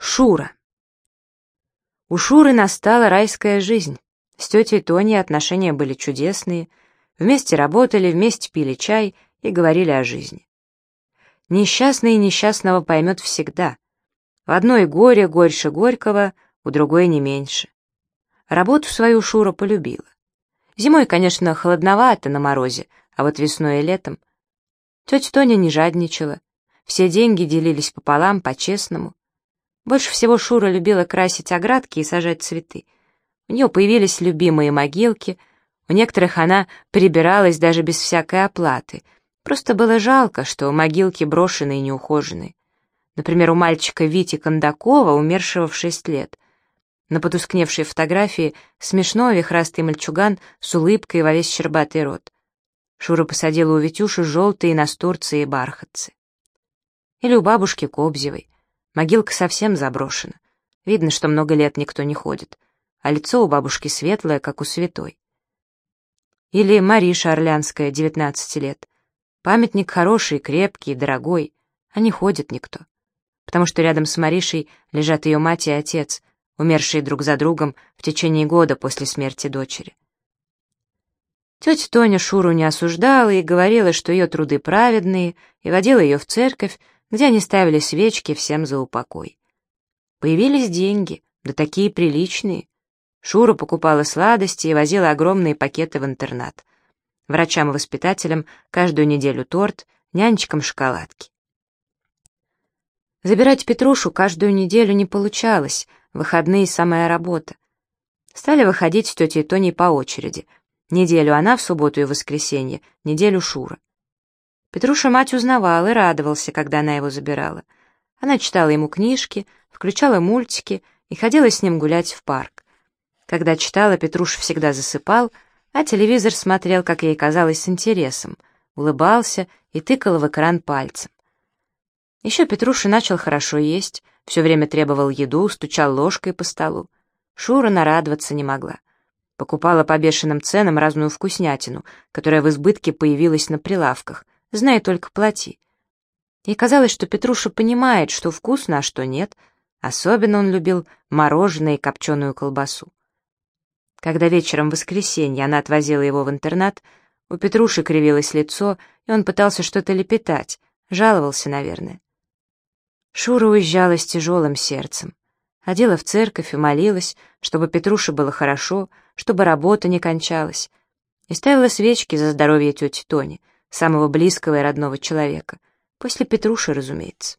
Шура. У Шуры настала райская жизнь. С тетей Тони отношения были чудесные. Вместе работали, вместе пили чай и говорили о жизни. Несчастный несчастного поймет всегда. В одной горе горьше горького, у другой не меньше. Работу свою Шура полюбила. Зимой, конечно, холодновато на морозе, а вот весной и летом. Тетя Тоня не жадничала. Все деньги делились пополам, по-честному. Больше всего Шура любила красить оградки и сажать цветы. У нее появились любимые могилки, у некоторых она прибиралась даже без всякой оплаты. Просто было жалко, что могилки брошенные и неухоженные. Например, у мальчика Вити Кондакова, умершего в шесть лет. На потускневшей фотографии смешно вихрастый мальчуган с улыбкой во весь щербатый рот. Шура посадила у Витюши желтые настурции и бархатцы. Или у бабушки Кобзевой. Могилка совсем заброшена. Видно, что много лет никто не ходит. А лицо у бабушки светлое, как у святой. Или Мариша Орлянская, 19 лет. Памятник хороший, крепкий, дорогой, а не ходит никто. Потому что рядом с Маришей лежат ее мать и отец, умершие друг за другом в течение года после смерти дочери. Тетя Тоня Шуру не осуждала и говорила, что ее труды праведные, и водила ее в церковь, где они ставили свечки всем за упокой. Появились деньги, да такие приличные. Шура покупала сладости и возила огромные пакеты в интернат. Врачам и воспитателям каждую неделю торт, нянечкам шоколадки. Забирать Петрушу каждую неделю не получалось, выходные — самая работа. Стали выходить с тетей Тоней по очереди. Неделю она в субботу и воскресенье, неделю Шура. Петруша мать узнавал и радовался, когда она его забирала. Она читала ему книжки, включала мультики и ходила с ним гулять в парк. Когда читала, Петруша всегда засыпал, а телевизор смотрел, как ей казалось, с интересом, улыбался и тыкал в экран пальцем. Еще Петруша начал хорошо есть, все время требовал еду, стучал ложкой по столу. Шура нарадоваться не могла. Покупала по бешеным ценам разную вкуснятину, которая в избытке появилась на прилавках — знай только плати. И казалось, что Петруша понимает, что вкусно, а что нет. Особенно он любил мороженое и копченую колбасу. Когда вечером в воскресенье она отвозила его в интернат, у Петруши кривилось лицо, и он пытался что-то лепетать, жаловался, наверное. Шура уезжала с тяжелым сердцем. Ходила в церковь и молилась, чтобы Петруше было хорошо, чтобы работа не кончалась, и ставила свечки за здоровье тети Тони — самого близкого и родного человека, после Петруши, разумеется.